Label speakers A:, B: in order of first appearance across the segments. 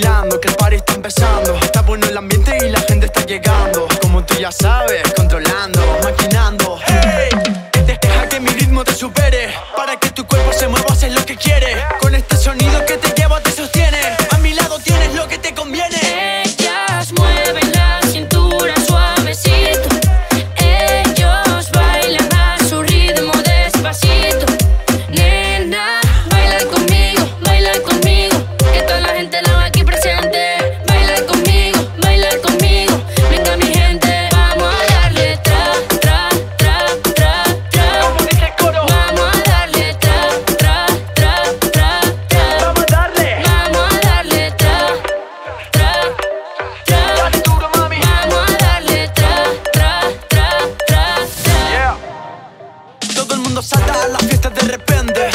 A: que el party está empezando. Está bueno el ambiente y la gente está llegando. Como tú ya sabes, controlando, maquinando. ¡Hey! Deja que mi ritmo te supere. Para que tu cuerpo se mueva, haces lo que quieres. mundo salta a la fiesta de repente.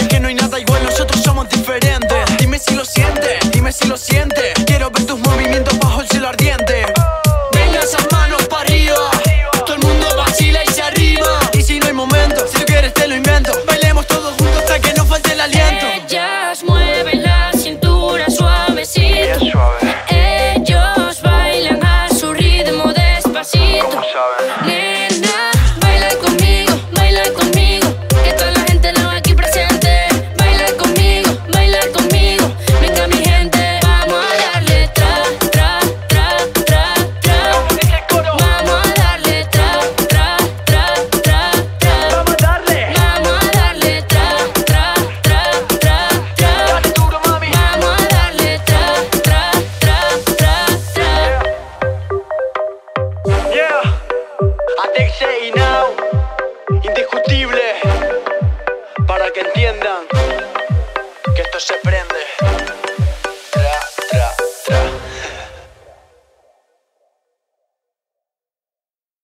A: que entiendan.